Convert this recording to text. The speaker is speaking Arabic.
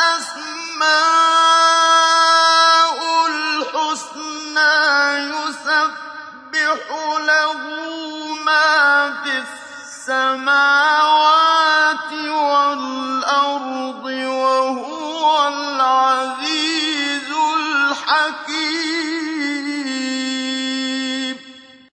الْأَسْمَاءُ الْحُسْنَىٰ ۚ يُسَبِّحُ لَهُ السَّمَاوَاتِ وَالْأَرْضِ